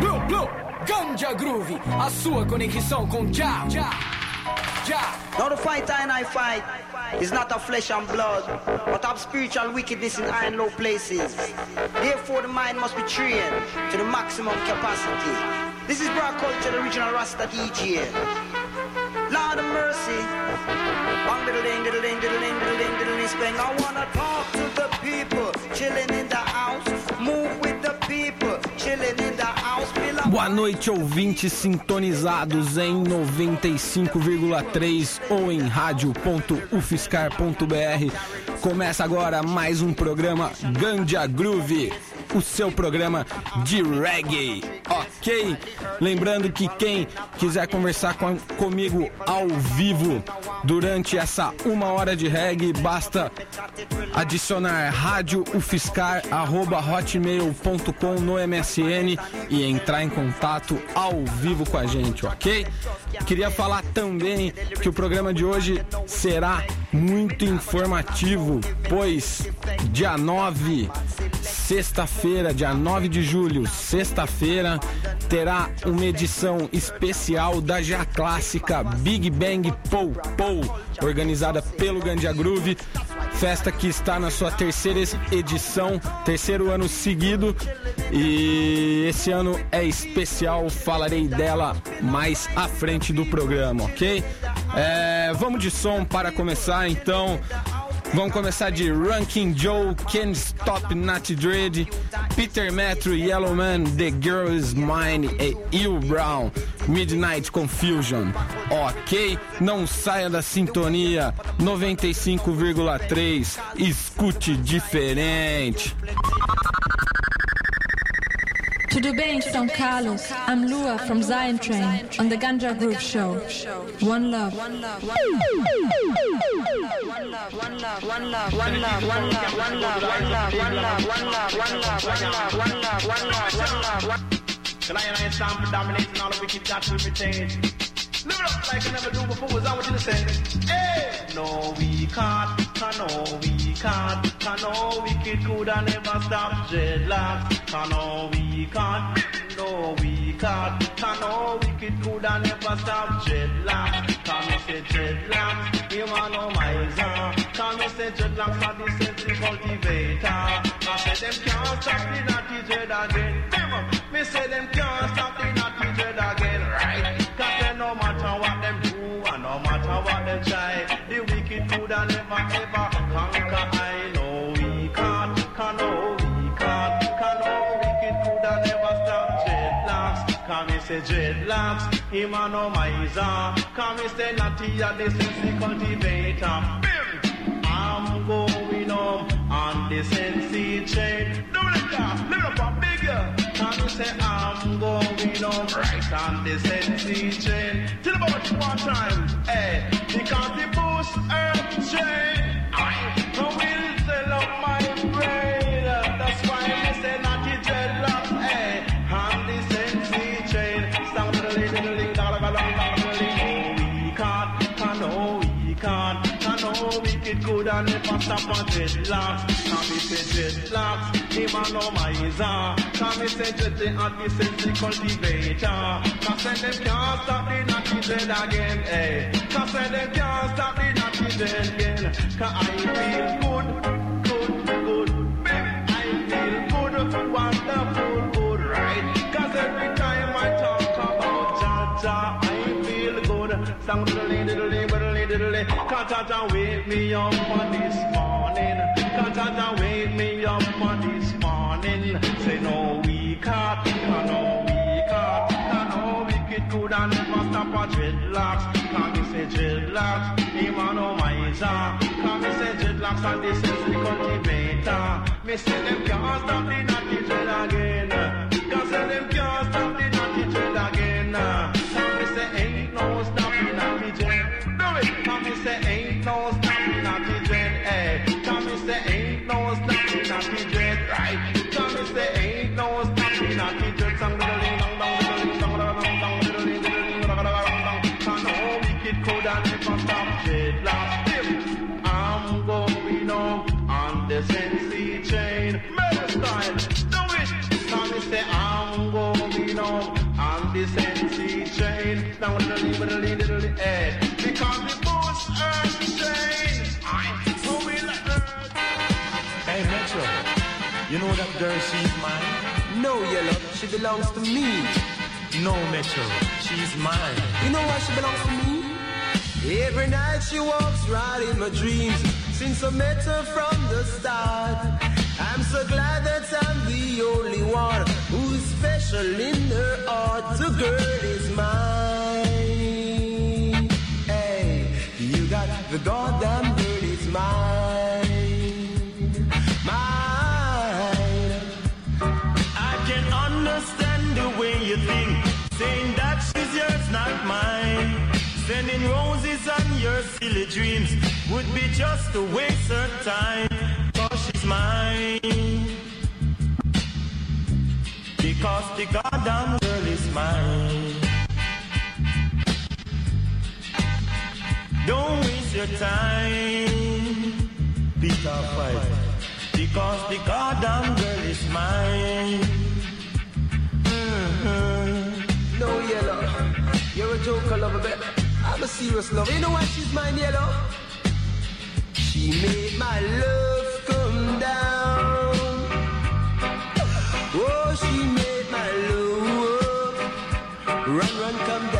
Blue, Blue, Ganja Groove, a sua conexão com Já, Já, Já. Now the fight I fight is not of flesh and blood, but of spiritual wickedness in high and low places. Therefore the mind must be trained to the maximum capacity. This is Brother Culture, the original Rasta DJ. Lord of mercy. I wanna talk to the people chilling in the house. Move with Boa noite, ouvintes sintonizados em 95,3 ou em rádio.ufscar.br. Começa agora mais um programa Ganja Groove, o seu programa de reggae, ok? Lembrando que quem quiser conversar com- comigo ao vivo durante essa uma hora de reggae, basta adicionar radioufiscar.hotmail.com no MSN e entrar em contato ao vivo com a gente, ok? Queria falar também que o programa de hoje será muito informativo, pois dia 9, sexta-feira, dia 9 de julho, sexta-feira, terá uma edição especial da já clássica Big Bang Pou Pou, organizada pelo Gandia Groove. Festa que está na sua terceira edição, terceiro ano seguido. E esse ano é especial, falarei dela mais à frente do programa, ok? É, vamos de som para começar então. Vamos começar de Ranking Joe, Can't Stop Nat Dread, Peter Metro, Yellowman, The Girl Is Mine e Il Brown, Midnight Confusion. Ok? Não saia da sintonia 95,3. Escute diferente. Tudo bem, São Carlos? I'm Lua from Zion Train on the Ganja Groove Show. One love. One love. One love. One love. One love. One love. One love. One love. One love. One love. One love. One love. One love. One love. One love. One love. The lion I stand for dominating all the wicked got to retain. Live it up like I never do before, is that what you say? Hey! No, we can't, can no, we can't, can no wicked could I never stop dreadlocks. Can no, we can't, no, we can't, can no wicked could I never stop dreadlocks. Can me say dreadlocks, you want no miser. Can me say dreadlocks are the sensitive cultivator. I say them can't stop the naughty dread again. Them, me say them can't stop say dreadlocks, him a no miser. Can me say the cultivator. I'm going home on the. Do it up, a bigger. Can you say I'm going home right on the sensi train? Till about one time, hey, because the boost earth train. And never stop a dreadlocks. Can me say dreadlocks, him a no miser. Can me say dread, they are the cultivator. Cause say them can't stop the naughty dread again, eh. Cause say them can't stop the naughty dread again. Cause I feel good, good, good. Baby, I feel good, wonderful, Jaja wake me up on this morning. Cause Jaja wake me up on this morning. Say no we can't, no we can't, no wicked good and never stop a dreadlocks. Can me say dreadlocks, him a no miser. Can me say dreadlocks and this is the cultivator. Me say them can't stop the naughty dread again. Cause say them can't stop the naughty dread again. Can me say ain't no stopping naughty dread. Do it. Can me say ain't girl, she's mine. No, yellow, she belongs to me. No, Metro, she's mine. You know why she belongs to me? Every night she walks right in my dreams. Since I met her from the start, I'm so glad that I'm the only one who's special in her heart. The girl is mine. Hey, you got the goddamn girl is mine. You think, saying that she's yours, not mine. Sending roses on your silly dreams would be just a waste of time. Cause she's mine. Because the goddamn girl is mine. Don't waste your time, Peter Fight. Because the goddamn girl is mine. Mhm. No yellow. You're a joker lover, but I'm a serious lover. You know why she's mine yellow? She made my love come down. Oh, she made my love run, run, come down.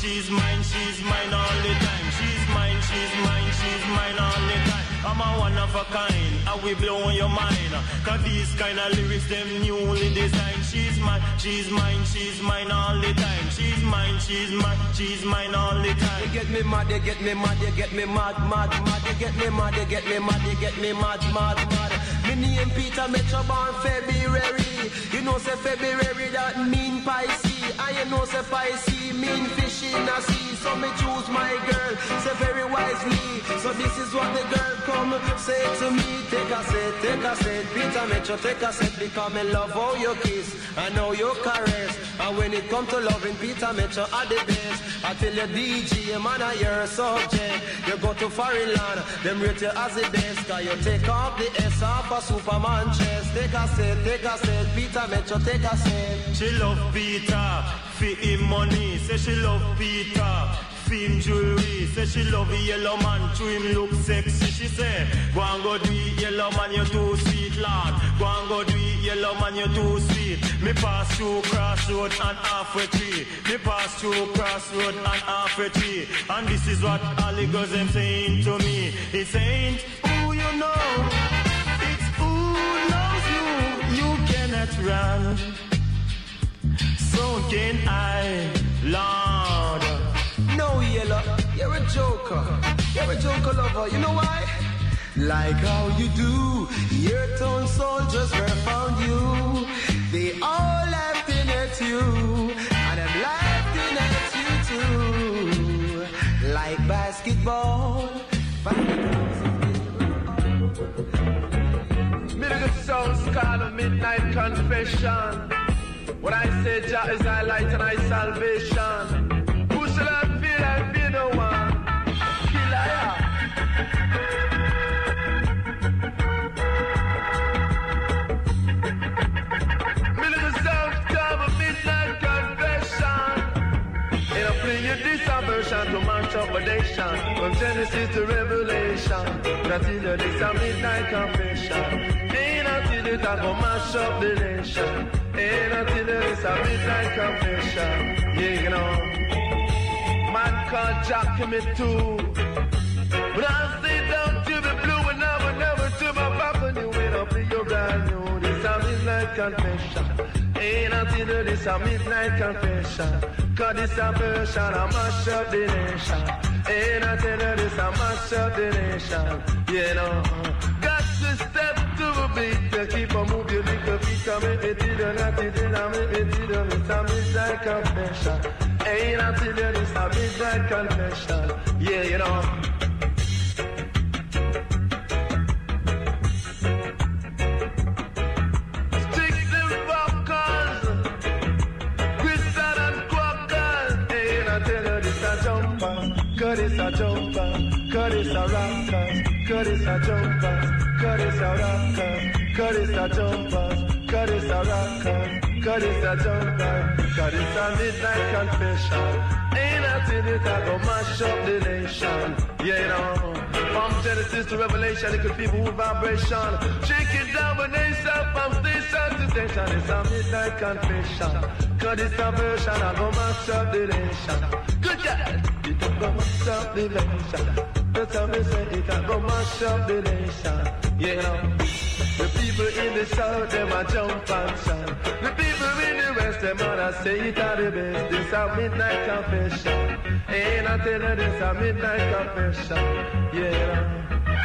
She's mine, she's mine, all the time. She's mine, she's mine, she's mine all the time. I'm a one of a kind, I will blow your mind. Cause these kind of lyrics, them newly designed. She's mine, she's mine, she's mine all the time. She's mine, she's mine, she's mine all the time. You get me mad, you get me mad, you get me mad, mad, mad. You get me mad, you get me mad, you get me mad, mad, mad. Me name Peter Metro born February. You know say February that mean Pisces. And you know say Pisces mean fish in a sea. So me choose my girl, say very wisely. So this is what the girl come say to me. Take a set, take a set, Peter Metro, take a set. Because me love how you kiss, I know your caress. And when it come to loving, Peter Metro are the best. I tell you DJ, man, I your subject. You go to foreign land, them rate you as the best. Cause you take off the S off a Superman chest. Take a set, take a set, Peter Metro, take a set. She love Peter, for him money. Say she love Peter, him jewelry. Say she love the yellow man, to him look sexy. She say, go and go do it, yellow man, you're too sweet, Lord. Go and go do it, yellow man, you're too sweet. Me pass through crossroad and halfway tree. Me pass through crossroad and halfway tree. And this is what all the them saying to me. It's ain't who you know, it's who knows you. You cannot run so can I, Lord. No yellow, you're a joker. You're a joker lover. You know why? Like how you do, your town soldiers were found you. They all laughing at you, and I'm laughing at you too. Like basketball. Milligan sounds called a midnight confession. When I say Jah is thy light and thy salvation, who shall I fear? I fear no one. Called a midnight confession. I you this version to From Genesis to Revelation you this a midnight confession Ain't until it I go mash up the nation Ain't until you this a midnight confession Yeah, you know Man called Jack commit too But I say down to the blue and never, never to my back when up in your brand new. This a midnight confession Ain't until you this a midnight confession Cause this a version I mash up the nation. Ain't I tell this a mash up the nation. You know To keep move your little feet Come make it to the night It make it the It's a midnight confession Ain't I tell you this a midnight confession Yeah, you know Cause it's a on, cause it's a midnight confession. Ain't until it I go mash up the nation. Yeah, you know. From Genesis to Revelation, it could be mood vibration. Shake it down when they stop from station to station. It's a midnight confession. Cause it's a version, I go mash up the nation. Good God, it go mash up the nation. That's how me say it can go mash up the nation. Yeah, you know. The people in the south, them a jump and shout. West, them a say it are the best. This a midnight confession. Ain't I tell you this a midnight confession? Yeah.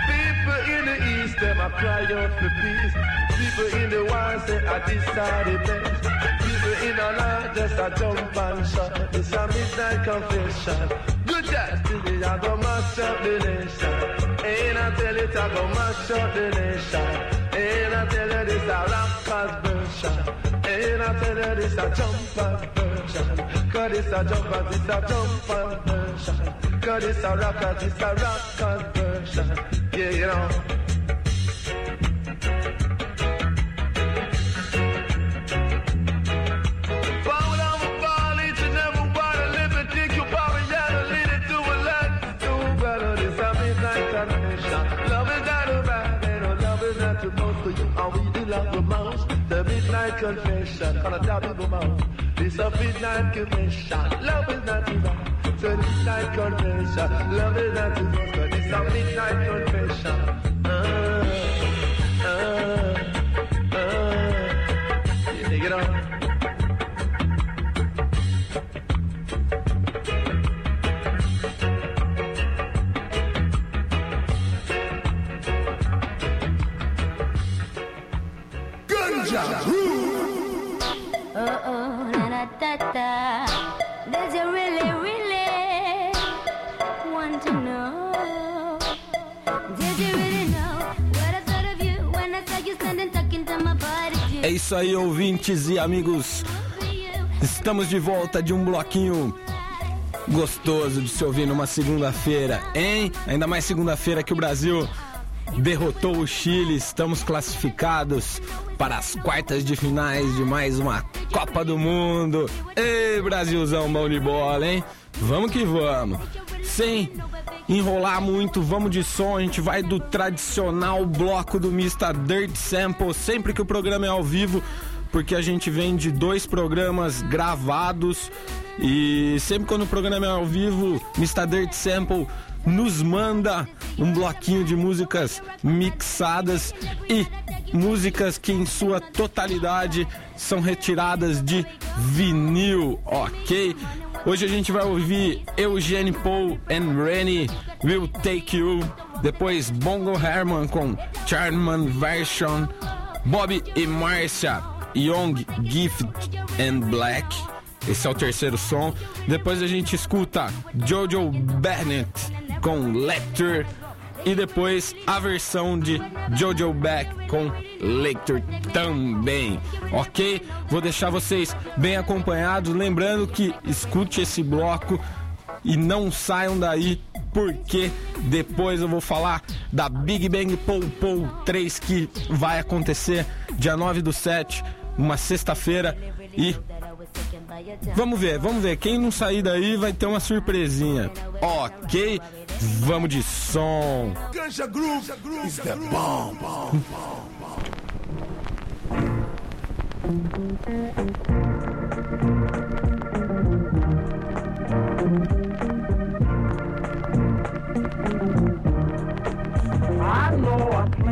People in the east, them a cry out for peace. People in the west say I are the best. People in the north just a jump and shout. This a midnight confession. Good justice, I go mash up the nation. Ain't I tell it, I go mash up the nation. Ain't I tell you this a rockers version. Ain't I tell you this a jumper version. Cause this a jumper, this a jumper version. Cause this a rocker, this a rockers version. Yeah, you know. Confession, on a top of the. This a midnight confession. Love is not too bad. So midnight confession. Love is not much, but this a midnight confession. Uh, É isso aí, ouvintes e amigos. Estamos de volta de um bloquinho gostoso de se ouvir numa segunda-feira, hein? Ainda mais segunda-feira que o Brasil derrotou o Chile. Estamos classificados para as quartas de finais de mais uma Copa do Mundo. Ei, Brasilzão bom de bola, hein? Vamos que vamos. Sem enrolar muito, vamos de som. A gente vai do tradicional bloco do Mr. Dirt Sample sempre que o programa é ao vivo porque a gente vem de dois programas gravados e sempre quando o programa é ao vivo, Mr. Dirt Sample nos manda um bloquinho de músicas mixadas e músicas que em sua totalidade são retiradas de vinil, ok? Hoje a gente vai ouvir Eugene Paul and Rennie Will Take You, depois Bongo Herman com Charman Version, Bob e Marcia Young, Gift and Black. Esse é o terceiro som. Depois a gente escuta Jojo Bennett com Lecter. E depois a versão de Jojo Beck com Lecter também, ok? Vou deixar vocês bem acompanhados. Lembrando que escute esse bloco e não saiam daí porque depois eu vou falar da Big Bang Pow Pow 3 que vai acontecer dia 9 do 7, uma sexta-feira e vamos ver, vamos ver, quem não sair daí vai ter uma surpresinha. OK? Vamos de som. Ganja Groove is the bomb. bomb. I know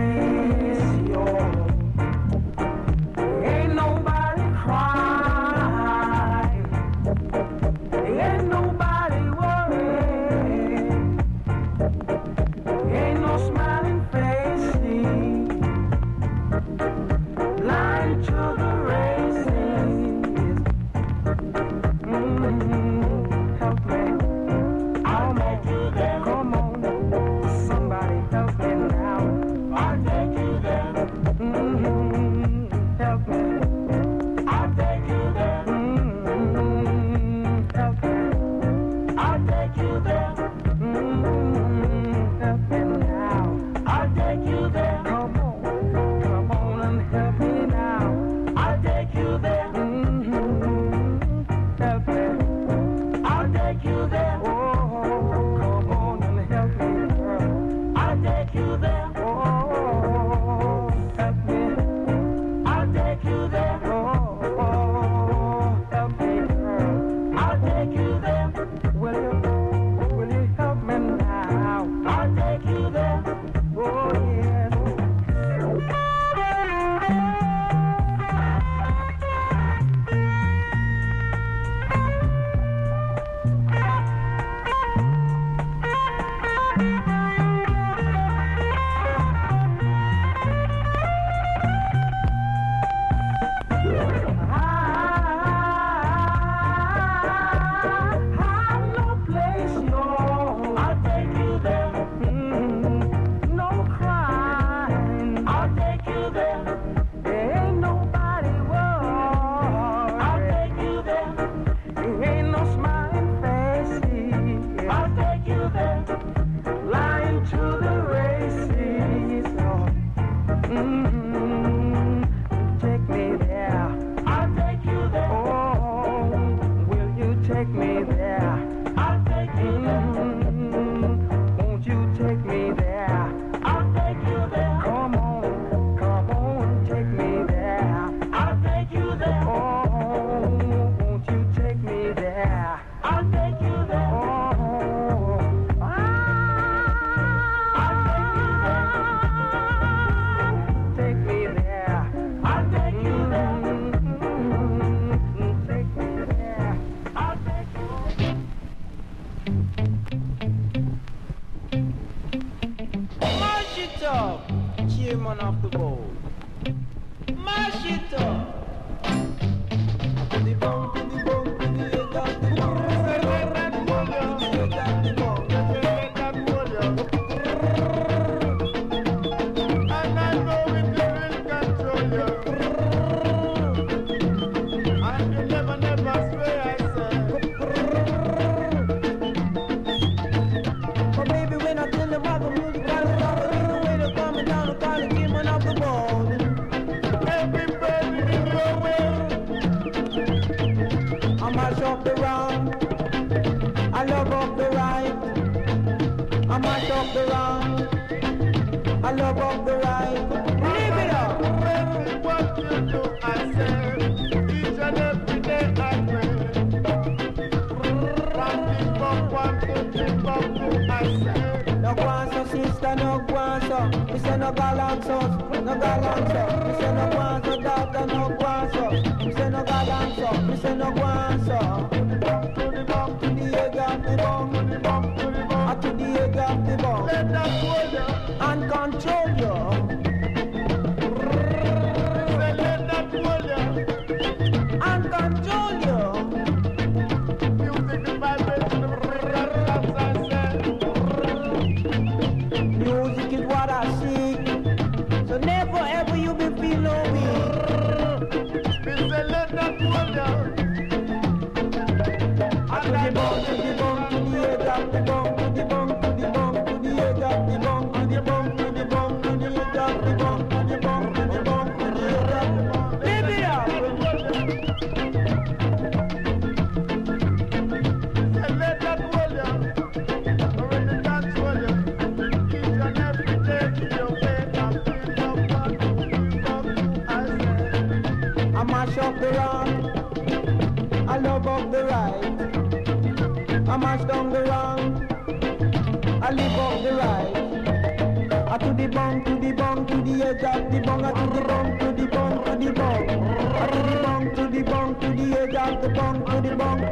no guanso, we say no galansos, no galanso, we say no guanso, daughter no guanso, we say no galanso, we say no. To the bomb, to the egg, the bomb, to the bomb, to the bomb, to the egg, the bomb. Let that go down. I march down the wrong, I live up the right. I to the bong, to the bong, to the edge of the bong, I to the bong, to the bong, to the bong. I to the bong, to the bong, to the edge of the bong, to the bong.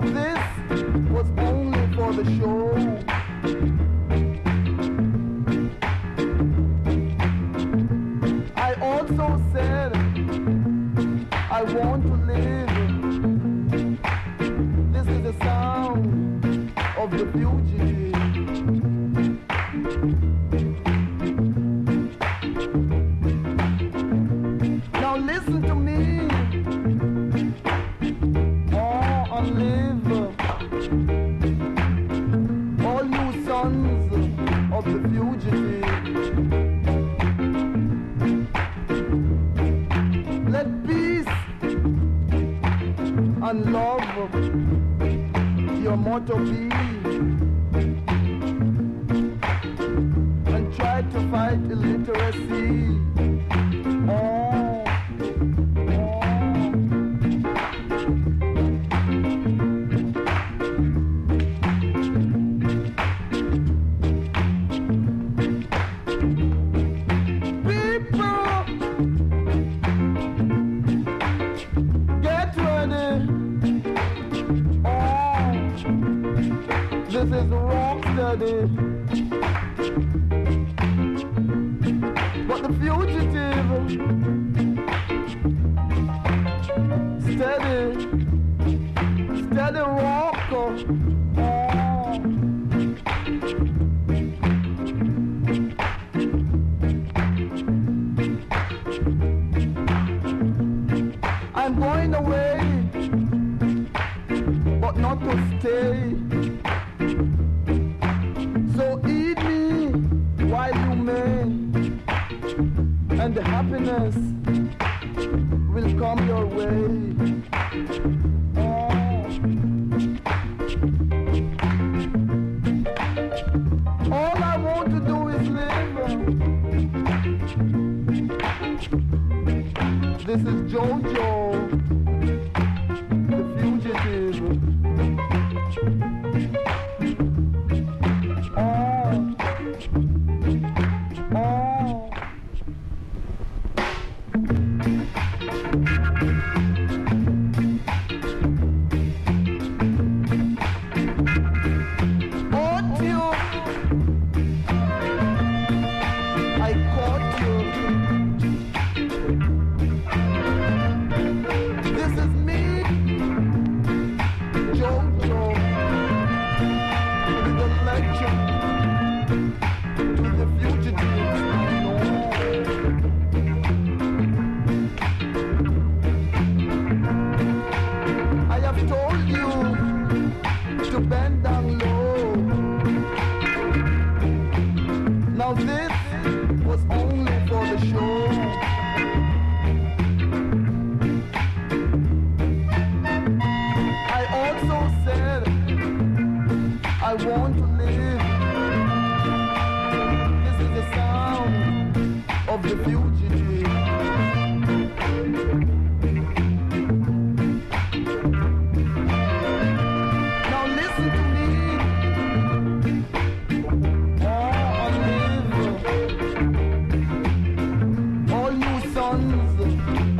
This was only for the show. I also said I want to live. This is the sound of the future. Happiness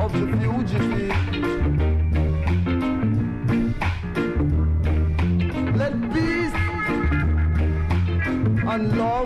of the fugitive. Let peace and love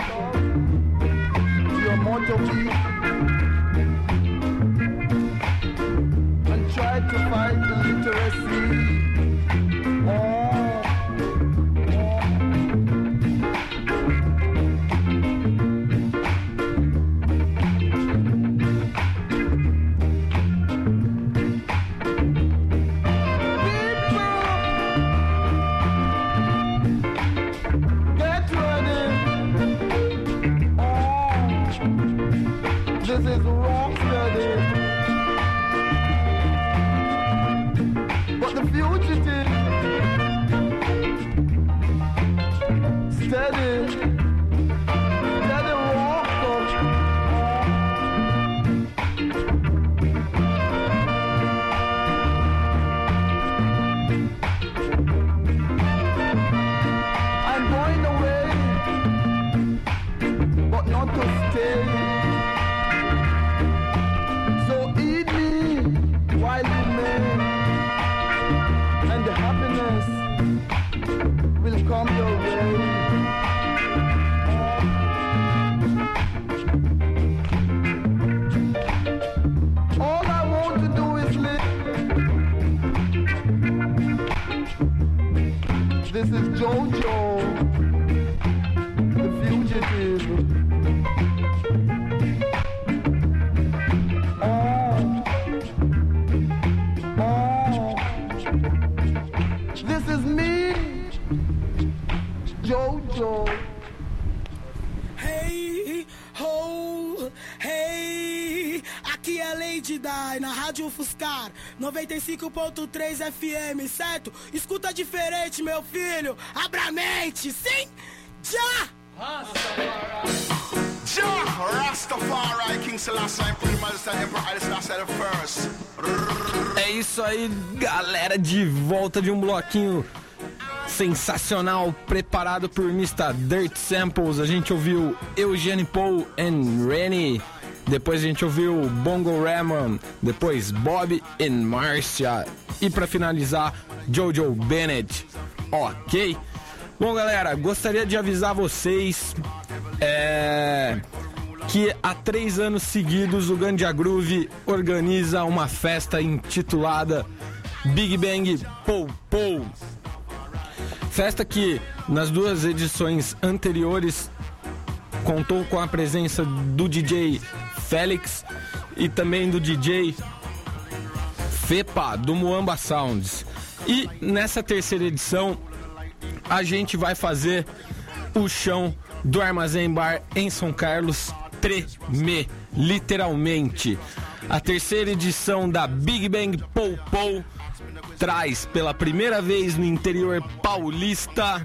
Jojo. Hey, ho, hey, aqui é Lady Dai na Rádio Fuscar 95.3 FM, certo? Escuta diferente, meu filho, abra a mente, sim? Já! Jah Rastafari King Selassie É isso aí, galera, de volta de um bloquinho sensacional preparado por Mr. Dirt Samples. A gente ouviu Eugene Paul and Rennie. Depois a gente ouviu Bongo Ramon, depois Bob and Marcia e para finalizar Jojo Bennett. Ok? Bom, galera, gostaria de avisar vocês é, que há três anos seguidos o Gandia Groove organiza uma festa intitulada Big Bang Pou Pou. Festa que nas duas edições anteriores contou com a presença do DJ Félix e também do DJ Fepa do Muamba Sounds. E nessa terceira edição a gente vai fazer o chão do Armazém Bar em São Carlos tremer, literalmente. A terceira edição da Big Bang Pou Pou traz pela primeira vez no interior paulista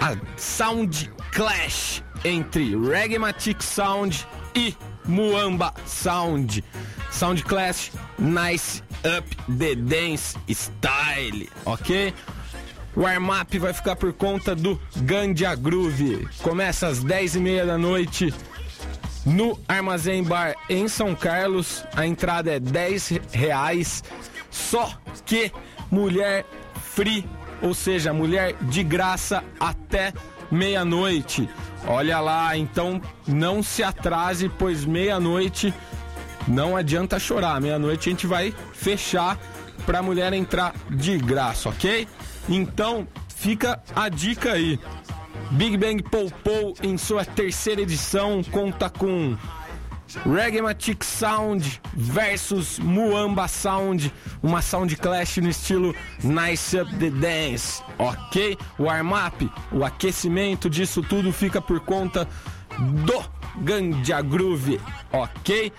a Sound Clash entre Reggaematic Sound e Muamba Sound. Sound Clash Nice Up the Dance Style, ok? O warm-up vai ficar por conta do Gandia Groove. Começa às 10h30 da noite no Armazém Bar em São Carlos. A entrada é 10 reais. Só que mulher free, ou seja, mulher de graça até meia-noite. Olha lá, então não se atrase, pois meia-noite não adianta chorar. Meia-noite a gente vai fechar pra mulher entrar de graça, ok? Então fica a dica aí. Big Bang Pou Pou em sua terceira edição conta com Reggaematic Sound versus Muamba Sound, uma sound clash no estilo Nice Up the Dance, ok? O warm-up, o aquecimento disso tudo fica por conta do Gandia Groove, ok?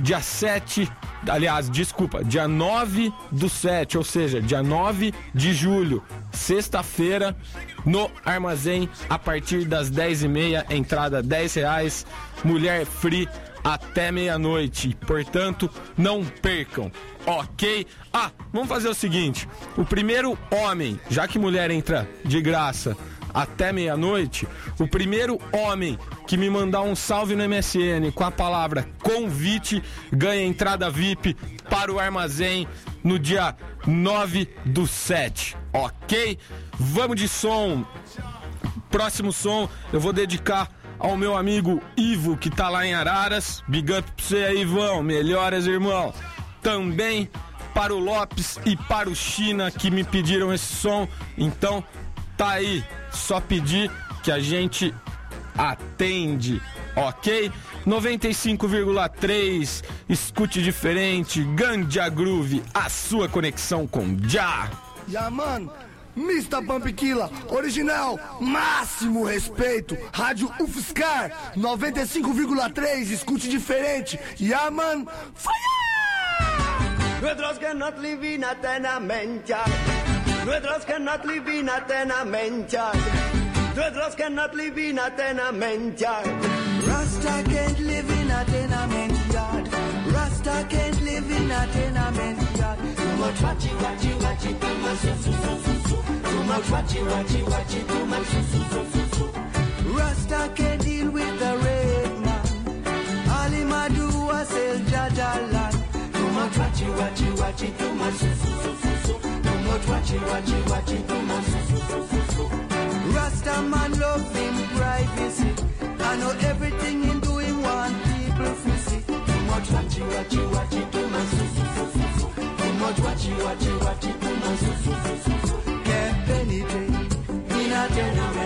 Dia 7, aliás, desculpa, dia 9 do 7, ou seja, dia 9 de julho, sexta-feira, no armazém, a partir das 10h30, entrada 10 reais, mulher free até meia-noite. Portanto, não percam, ok? Ah, vamos fazer o seguinte: o primeiro homem, já que mulher entra de graça até meia-noite, o primeiro homem que me mandar um salve no MSN com a palavra convite ganha entrada VIP para o armazém no dia 9 do 7, ok? Vamos de som. Próximo som eu vou dedicar ao meu amigo Ivo, que tá lá em Araras. Big up pra você aí, Ivão. Melhoras, irmão. Também para o Lopes e para o China que me pediram esse som. Então, tá aí. Só pedir que a gente atende, ok? 95,3, escute diferente, Gandia Groove, a sua conexão com Já. Yeah, man. Mista Pampquila, original, máximo respeito, Rádio UFSCar, 95,3, escute diferente, Yaman, fire! Nuestros que nuestros que nuestros que Rasta can't live in. Rasta can't live in a tenement yard. Too much watchy, watchy, watchy, too much su, su, su, su. Too much watchy, watchy, watchy, too much su, su, su, su. Rasta can't deal with the red man. All him a do a sell Jaja land. Too much watchy, watchy, watchy, too much su, su, su, su. Too much watchy, watchy, watchy, too much su, su, su, su, su. Rasta man love him privacy. I know everything in doing want much watchy, watchy, watchy, too much su, su, su, su, su. Too much watchy, watchy, watchy, too much su, su, su, su, su. Can't penetrate in a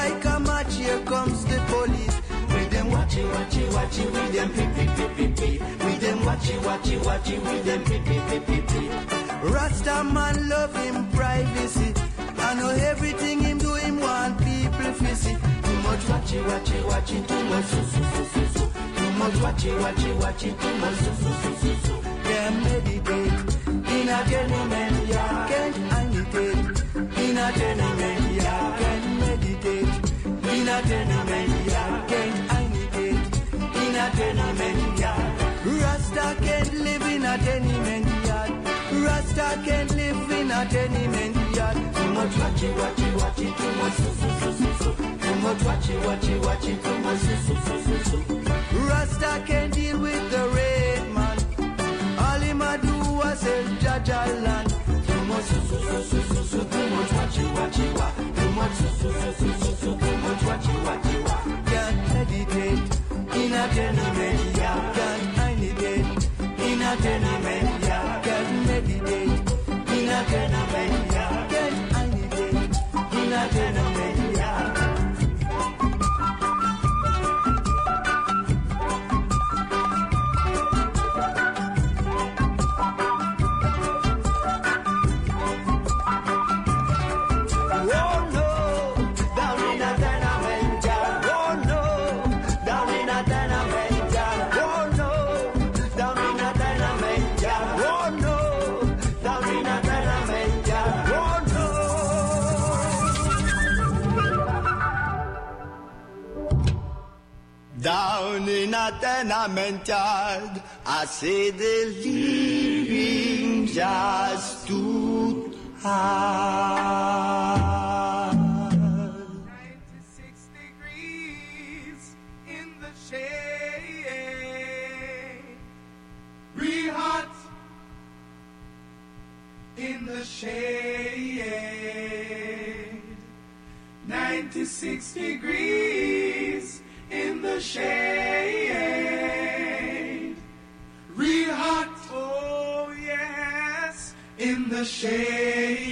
strike a match, here comes the police. With them watchy, watchy, watchy, with them pee, pee, pee, pee, pee. With them watchy, watchy, watchy, with them pee, pee, pee, pee, pee. Rasta man love him privacy. I know everything him do, him want people to see. Too much watchy, watchy, watchy, too much su, su, su, su, su. Too much watchy, watchy, watchy, too much su, su, su, su, su. Can't meditate in a tenement, yeah. Can't meditate in a tenement, yeah. Can't meditate in a tenement, yeah. Can't meditate in a tenement, yeah. Rasta can't live in a tenement yard. Rasta can't live in a tenement yard. Too much watchy, watchy, watchy, too much su, su, su, su. Too much watchy, watchy, watchy, too much su, su, su, su. Rasta can't deal with the red man. All him a do was sell Jaja land. Can't meditate in a tenement. Can't meditate in a Down in a tenement yard, I say the living just too hard. in the shade. Real hot in the shade. 96 degrees in the shade. The shade.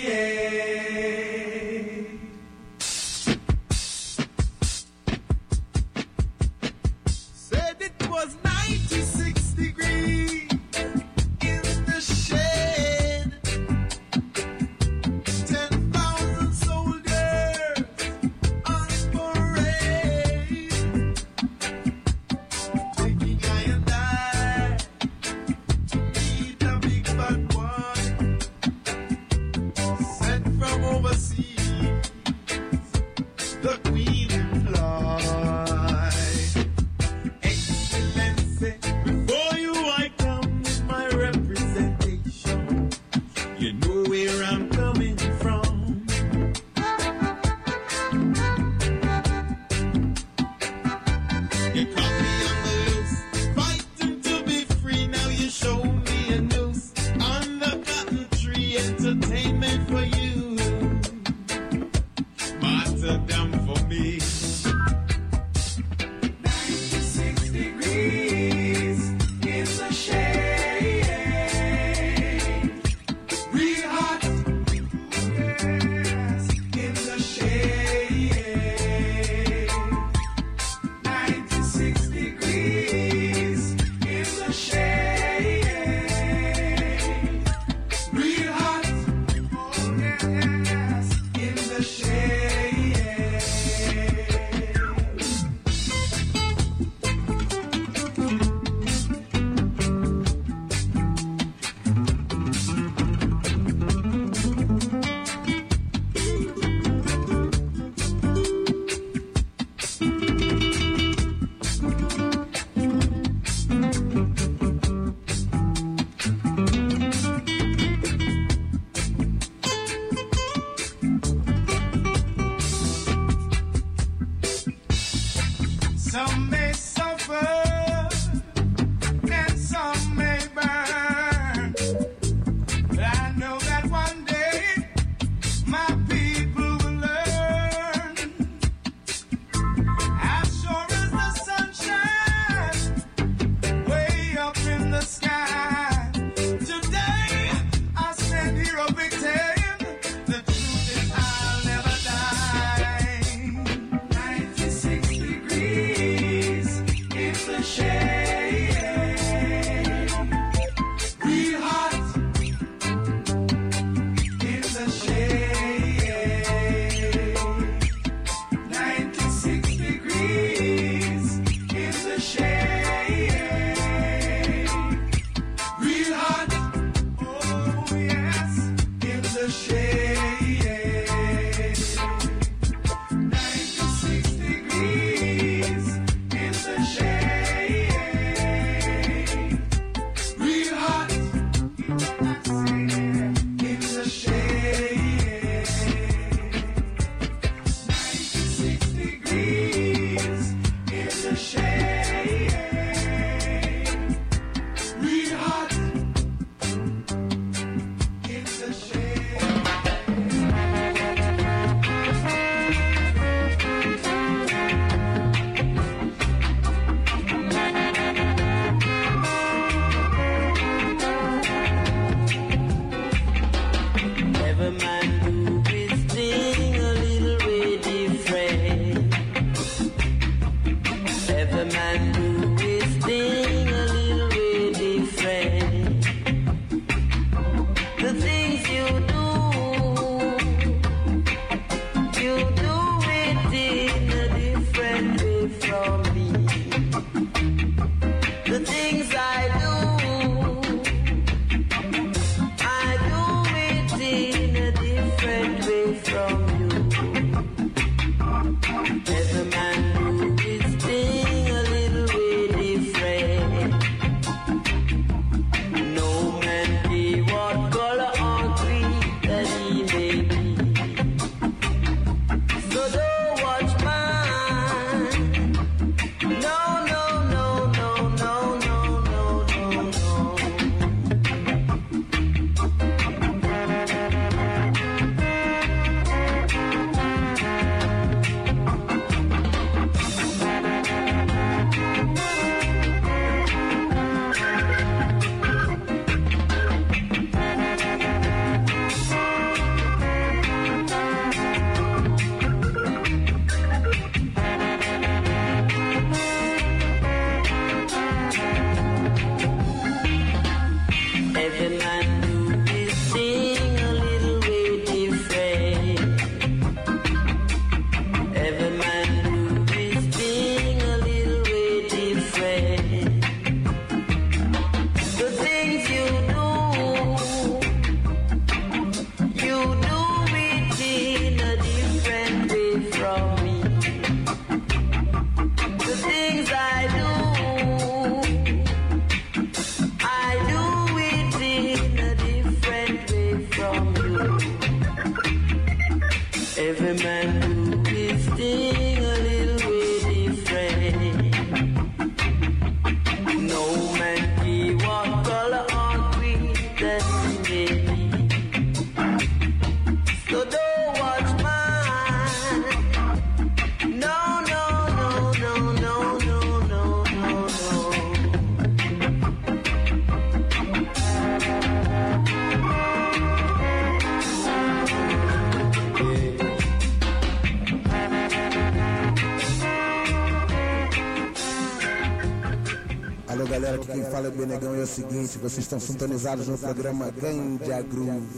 Vocês estão sintonizados no programa Ganja Groove.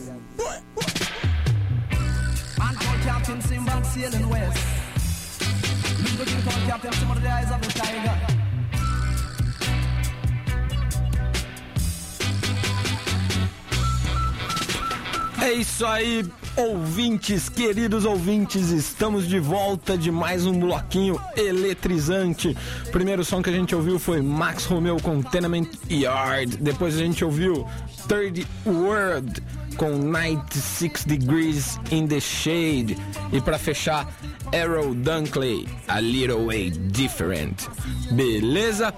Ouvintes, queridos ouvintes, estamos de volta de mais um bloquinho eletrizante. Primeiro som que a gente ouviu foi Max Romeo com Tenement Yard. Depois a gente ouviu Third World com 96 Degrees in the Shade. E para fechar, Arrow Dunkley, A Little Way Different. Beleza?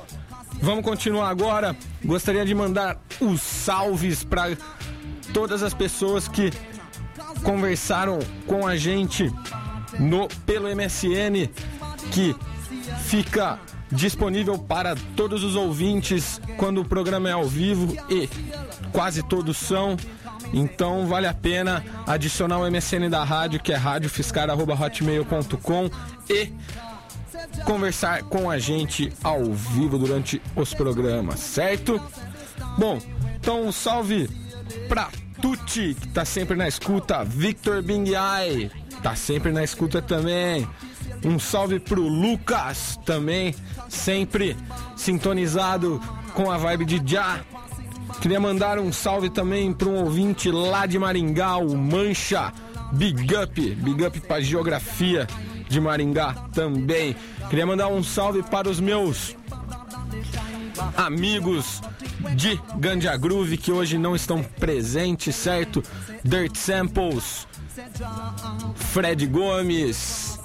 Vamos continuar agora. Gostaria de mandar os salves para todas as pessoas que conversaram com a gente no pelo MSN que fica disponível para todos os ouvintes quando o programa é ao vivo e quase todos são. Então vale a pena adicionar o MSN da rádio, que é radiofiscar.hotmail.com e conversar com a gente ao vivo durante os programas, certo? Bom, então um salve pra Tuti, que tá sempre na escuta, Victor Bingai, tá sempre na escuta também. Um salve pro Lucas também, sempre sintonizado com a vibe de Já. Queria mandar um salve também para um ouvinte lá de Maringá, o Mancha. Big up, big up pra geografia de Maringá também. Queria mandar um salve para os meus amigos de Ganja Groove que hoje não estão presentes, certo? Dirt Samples, Fred Gomes,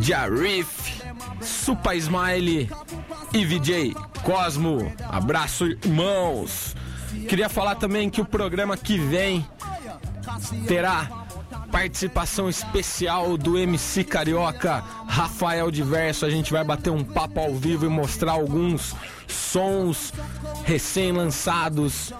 Jarif, Supa Smile e VJ Cosmo. Abraço, irmãos. Queria falar também que o programa que vem terá participação especial do MC Carioca Rafael Diverso. A gente vai bater um papo ao vivo e mostrar alguns sons recém-lançados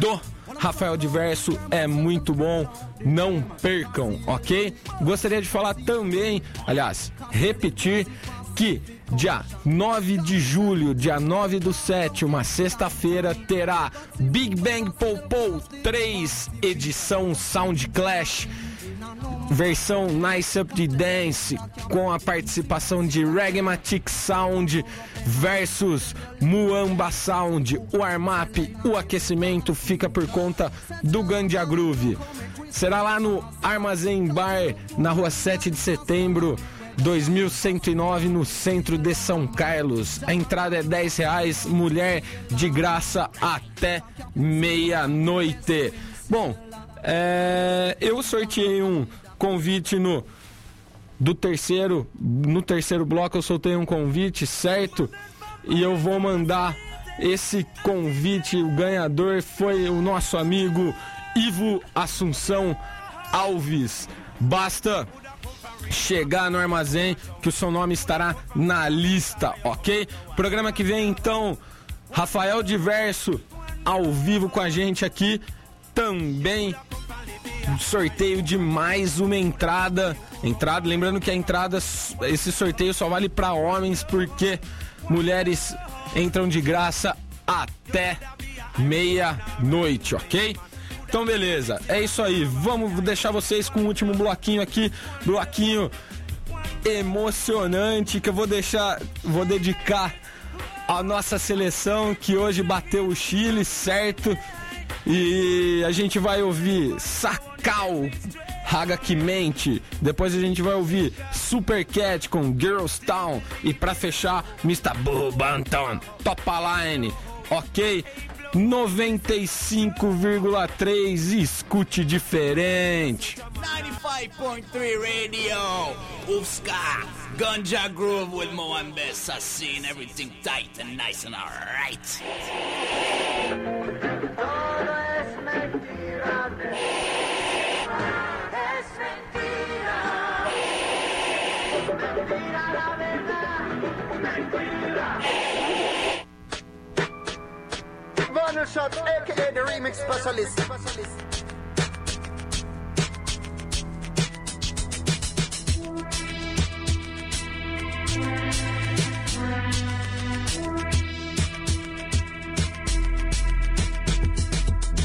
do Rafael Diverso. É muito bom, não percam, ok? Gostaria de falar também, aliás, repetir que dia 9 de julho, dia 9 do 7, uma sexta-feira, terá Big Bang Popo 3, edição Sound Clash versão Nice Up de Dance com a participação de Regmatic Sound versus Muamba Sound. O warm-up, o aquecimento fica por conta do Gandia Groove. Será lá no Armazém Bar, na rua 7 de setembro. 2109 no centro de São Carlos. A entrada é 10 reais, mulher de graça até meia-noite. Bom, é, eu sorteei um convite no do terceiro no terceiro bloco eu soltei um convite certo? E eu vou mandar esse convite. O ganhador foi o nosso amigo Ivo Assunção Alves. Basta chegar no armazém que o seu nome estará na lista ok? Programa que vem então Rafael Diverso ao vivo com a gente aqui também sorteio de mais uma entrada. Entrada, lembrando que a entrada, esse sorteio só vale para homens porque mulheres entram de graça até meia-noite, ok? Então beleza, é isso aí. Vamos deixar vocês com o último bloquinho aqui, bloquinho emocionante que eu vou deixar, vou dedicar à nossa seleção que hoje bateu o Chile, certo? E a gente vai ouvir Sakal, Raga que mente. Depois a gente vai ouvir Super Cat com Girls Town. E pra fechar, Mr. Bubanton, Top Line. Ok? 95,3 escute diferente. 95 105.3 Radio. Ufska. Ganja Groove with Moambe Sassin. Everything tight and nice and alright. Shot, aka the remix specialist.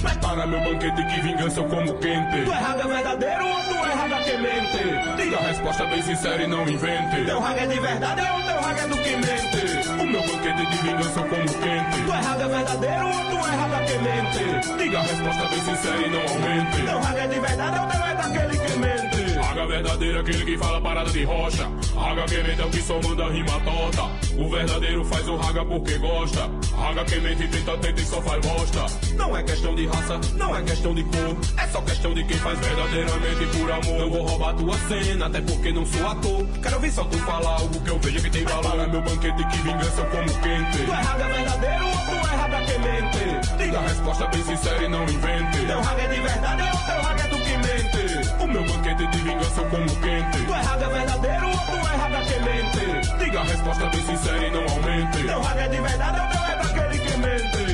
Prepara meu banquete que vingança eu como quente. Tu é raga verdadeiro ou tu é raga que mente? Diga a resposta bem sincera e não invente. Teu raga é de verdade ou teu raga é do que mente? O meu banquete de vingança eu como quente. Tu é raga verdadeiro ou tu é raga que mente? Diga a resposta bem sincera e não aumente. Teu raga é de verdade ou teu é daquele que mente? Raga verdadeiro é aquele que fala parada de rocha. Raga que mente é o que só manda rima torta. O verdadeiro faz o raga porque gosta. Raga que mente tenta, tenta e só faz bosta. Não é questão de raça, não é questão de cor. É só questão de quem faz verdadeiramente por amor. Não vou roubar tua cena, até porque não sou ator. Quero ouvir só tu falar algo que eu vejo que tem valor. Prepara meu banquete que vingança eu como quente. Tu é raga verdadeiro ou tu é raga que mente? Diga a resposta bem sincera e não invente. Teu raga é de verdade ou teu raga é do que mente? O meu banquete de vingança como quente. Tu é raga verdadeiro ou tu é raga que mente? Diga a resposta bem sincera e não aumente. Teu raga é de verdade ou teu é daquele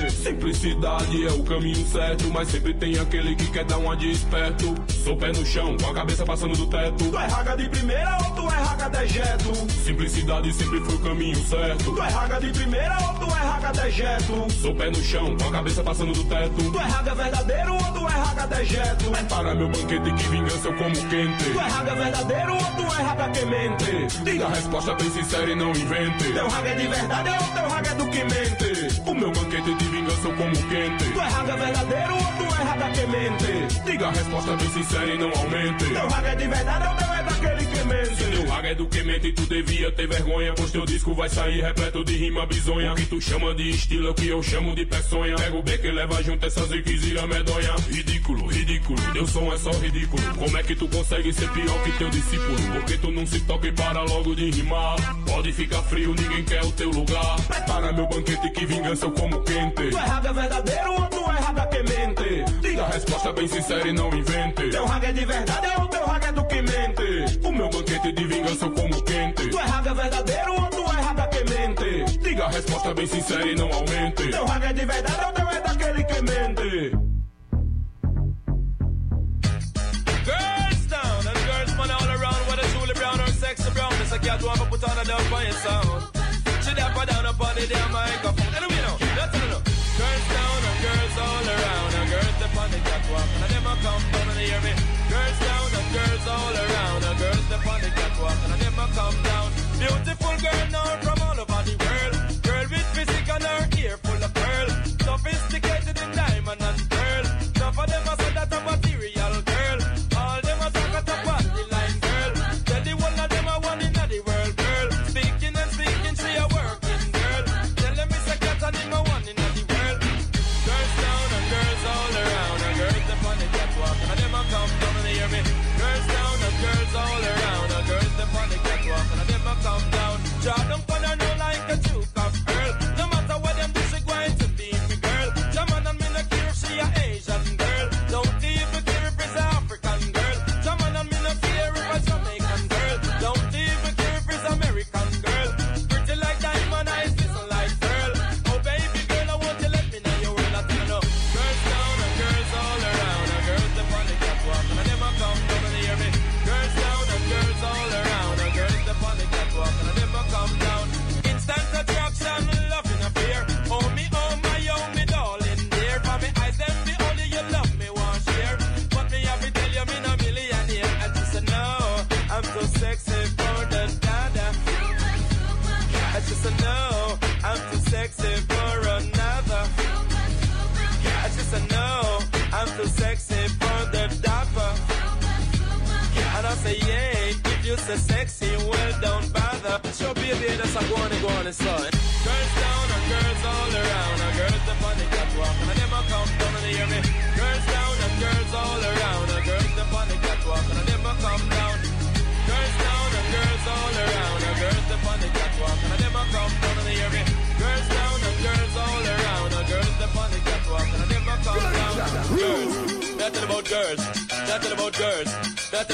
Simplicidade é o caminho certo, mas sempre tem aquele que quer dar uma de esperto. Sou pé no chão, com a cabeça passando do teto. Tu é raga de primeira ou tu é raga dejeto? Simplicidade sempre foi o caminho certo. Tu é raga de primeira ou tu é raga dejeto? Sou pé no chão, com a cabeça passando do teto. Tu é raga verdadeiro ou tu é raga dejeto? Prepara meu banquete que vingança eu como quente. Tu é raga verdadeiro ou tu é raga que mente? Diga a resposta bem sincera e não invente. Teu raga é de verdade ou teu raga é do que mente? O meu banquete de vingança eu como quente. Tu é raga verdadeiro ou tu é raga que mente? Diga a resposta bem sincera e não aumente. Teu raga é de verdade ou teu é daquele que mente? Se teu raga é do que mente, tu devia ter vergonha. Pois teu disco vai sair repleto de rima bizonha. O que tu chama de estilo é o que eu chamo de peçonha. Pega o beco e leva junto essa ziquezira medonha. Ridículo, ridículo, teu som é só ridículo. Como é que tu consegue ser pior que teu discípulo? Porque tu não se toca e para logo de rimar. Pode ficar frio, ninguém quer o teu lugar. Prepara meu banquete que vingança eu como quente. Tu é raga verdadeiro ou tu é raga que mente? Diga a resposta bem sincera e não invente. Teu raga é de verdade ou O meu banquete de vingança eu como quente. Tu é raga verdadeiro ou tu é raga que mente? Diga a resposta bem sincera e não aumente. Teu raga é de verdade ou teu é daquele que mente? Girls down and girls money all around Whether Julie Brown or Sexy Brown Miss a cat want to put on a down for your sound She dapper down up on the damn microphone Anyway now, that's it now Girls down and girls all around And girls up on the catwalk And them a come down and hear me up on the catwalk And them a come down. Beautiful girl now from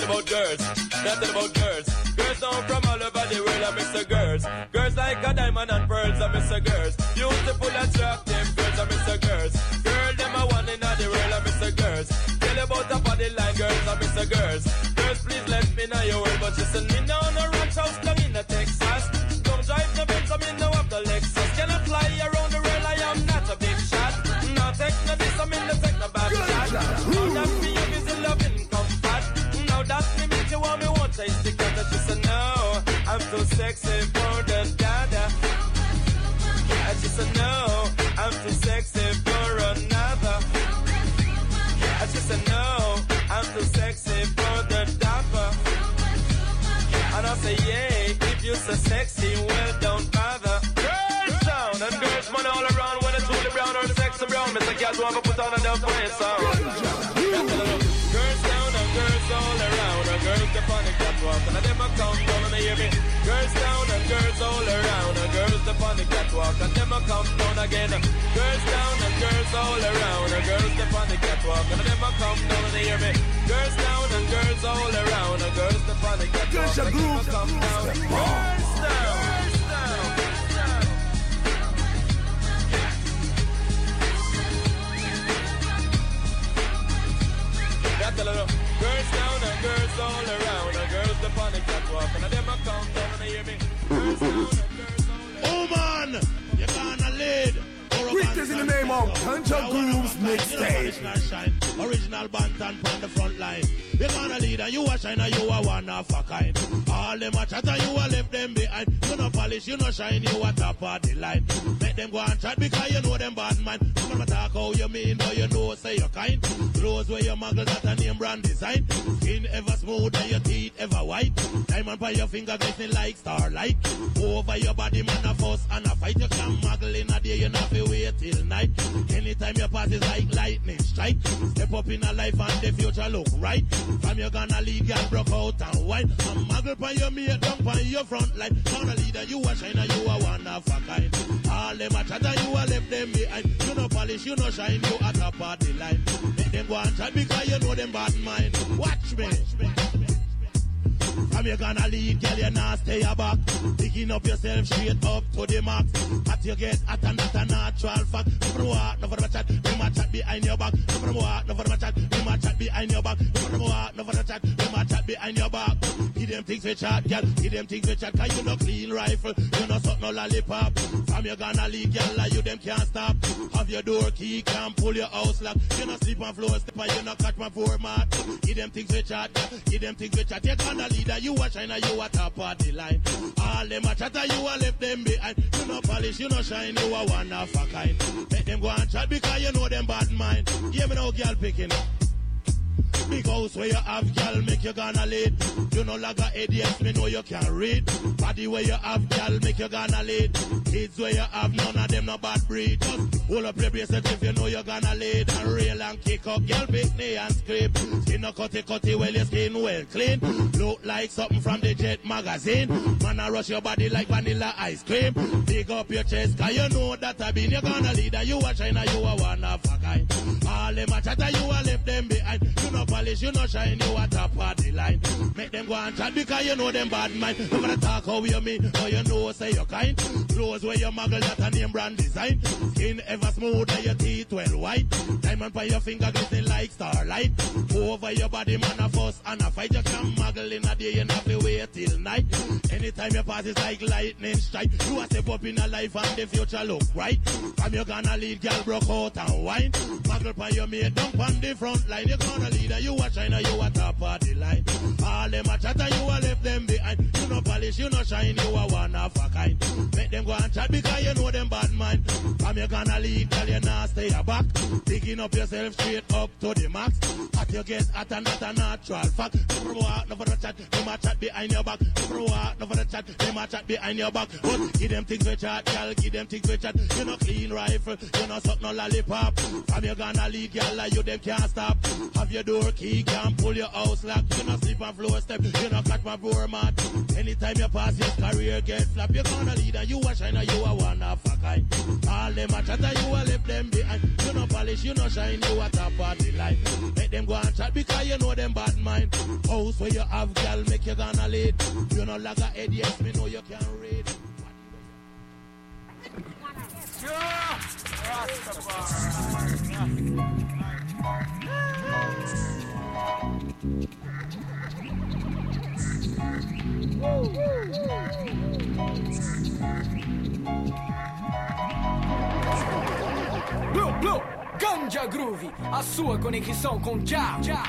about girls. Nothing about girls. Girls down from all over the world, I miss the girls. Girls like a diamond and pearls, I miss the girls. Beautiful, attractive girls, I miss the girls. Girl, them a one in the world, I miss the girls. Tell about the body line, girls, I miss the girls. Girls, please let me know your world, but you send me down a ranch house down in the Texas. Don't drive the Benz, I'm in the Lexus. Can I fly around Too sexy for the dada. I just no, I'm too sexy for another. I just no, I'm too sexy for the dapper. And I say yeah, if you're so sexy, well don't bother. Girls down and girls money all around. When it's really brown or sexy brown, Mr. Cat want to put on a dumb play sound. Down they hear me. Girls down and girls all around. And girls up on the catwalk and them a come down again. Girls down and girls all around. And girls up on the catwalk and them a come down and they hear me. Girls down and girls all around. And girls up on the catwalk and them a come down. Girls down. That's a girls down and girls all around, and girls up on the catwalk, and them a come down and they hear me. Girls down and girls all Oh man, you're gonna lead. Greetings in the name of Ganja Grooves Mixtape. Original original bantan on the front line. You gonna lead and you a shine and you a one of a kind. All them a chat and you a left them behind. You no polish, you no shine, you a top of the line. Them go and chat because you know them bad man. You gonna talk how you mean, but you know say you're kind. Clothes where you muggle that a name brand design. Skin ever smooth and your teeth ever white. Diamond by your finger glistening like starlight. Over your body man a fuss and a fight. You can muggle in a day, you not be wait till night. Anytime you pass is like lightning strike. Step up in a life and the future look right. From you gonna lead, girl broke out and wine. And muggle by your mate, down by your front line. Gonna leader, you a shine you a one of a kind. All them a chat and you a left them behind. You no polish, you no shine, you a top of the line. Make them go and chat because you know them bad mind. Watch me. From you gonna lead, girl, you not stay back. Picking up yourself straight up to the max. At you get at and that's a natural fact. Never walk, never chat, never chat behind your back. Never walk, never chat, never chat behind your back. Never walk, never chat, never chat behind your back. Give them things we chat, girl, give them things we chat. Cause you no clean rifle, you no suck no lollipop. From you gonna lead, girl, like you them can't stop. Have your door key, can't pull your house lock. You no sleep on floor, step and you no catch my format. Give them things we chat, girl, give them things we chat. You gonna lead, and you a shine, and you a top of the line. All them a chat, and you a left them behind. You no polish, you no shine, you a one of a kind. Let them go and chat because you know them bad mind. Give me no girl picking up. Big house where you have, girl, make you gonna lead. You know like a idiots, me know you can read. Body where you have, girl, make you gonna lead. Kids where you have, none of them no bad breed. Just hold up your bracelet if you know you're gonna lead. And rail and kick up, girl, big knee and scrape. Skin no cutty cutty, well your skin well clean. Look like something from the Jet magazine. Man, I rush your body like vanilla ice cream. Dig up your chest, cause you know that I been. You're gonna lead, and you a shine, and you a one of a kind. All them a chat, you no shine, you a top of the line. Make them go and chat because you know them bad mind. Gonna talk how you mean, how you know say you're kind. Clothes where you muggle that a name brand design. Skin ever smooth and your teeth well white. Diamond by your finger glistening like starlight. Over your body man a fuss and a fight. You can muggle in a day, you have to wait till night. Anytime you pass it's like lightning strike. You a step up in a life and the future look right. From you gonna lead, girl broke out and wine. Muggle by your mate, dump on the front line. You gonna lead and you a shine and you a top of the line. All them a chat and you a left them behind. You no polish, you no shine, you a one of a kind. Make them go and chat because you know them bad mind. From you gonna leave, girl you not stay a back. Picking up yourself straight up to the max. At your get at and that's a natural fact. Never walk, never chat, them a chat behind your back. Never walk, never chat, them a chat behind your back. But give them things we chat, girl, give them things we chat. You no clean rifle, you no suck no lollipop. From you gonna leak, girl, like you them can't stop. Have your door key, can't pull your house lock. You not sleep on floor step, you not catch my bore mat. Anytime you pass your career get flap, you gonna lead and you a shine and you a one of a kind. All them a chatter, you a left them behind. You no polish, you no shine, you a top party line. Make them go and chat because you know them bad mind. House where you have, girl, make you gonna lead. You no like a head, yes, me know you can read. Blue, Blue, Ganja Groove, a sua conexão com Já, Já.